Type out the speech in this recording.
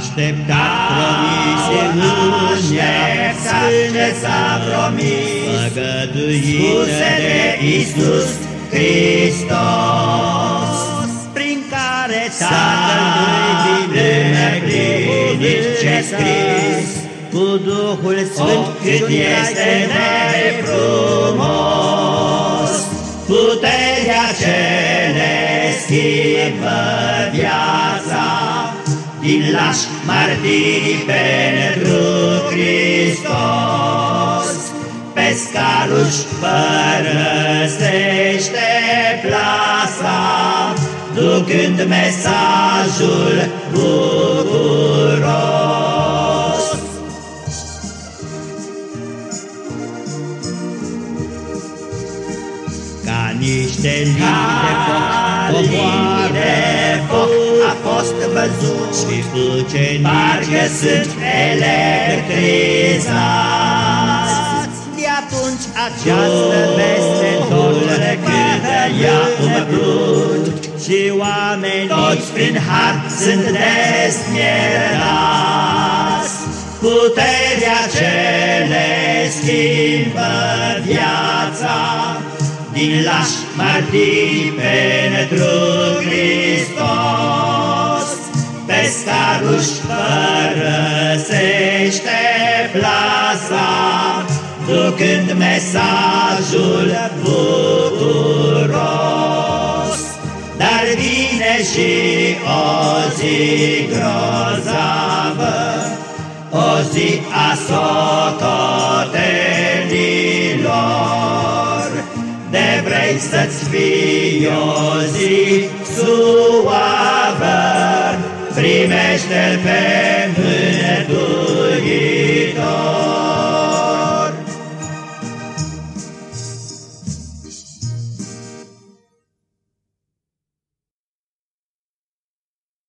Așteptat promise Așteptat ce s-a promis Făgăduită de Iisus Hristos Prin care Tatăl lui ce scris Cu Duhul Sfânt cât este de frumos Puterea ce ne schimbă viața Din lași martirii pentru Hristos. Pe scaluși părăsește plasa Ducând mesajul bucuros. Ca niște lini de foc Coboară de foc a fost văzut. Și ucenicii Parcă sunt electrizați. De atunci această veste Domnule cântă ea umplut Și oamenii toți prin har sunt desmierați. Puterea ce le schimbă viața. Din lași martiri pentru Pe scaruși părăsește plasa Ducând mesajul bucuros. Dar vine și o zi grozavă O zi a socotelilor. De vrei să-ți fii o zi suavă primește pe mânăturitor.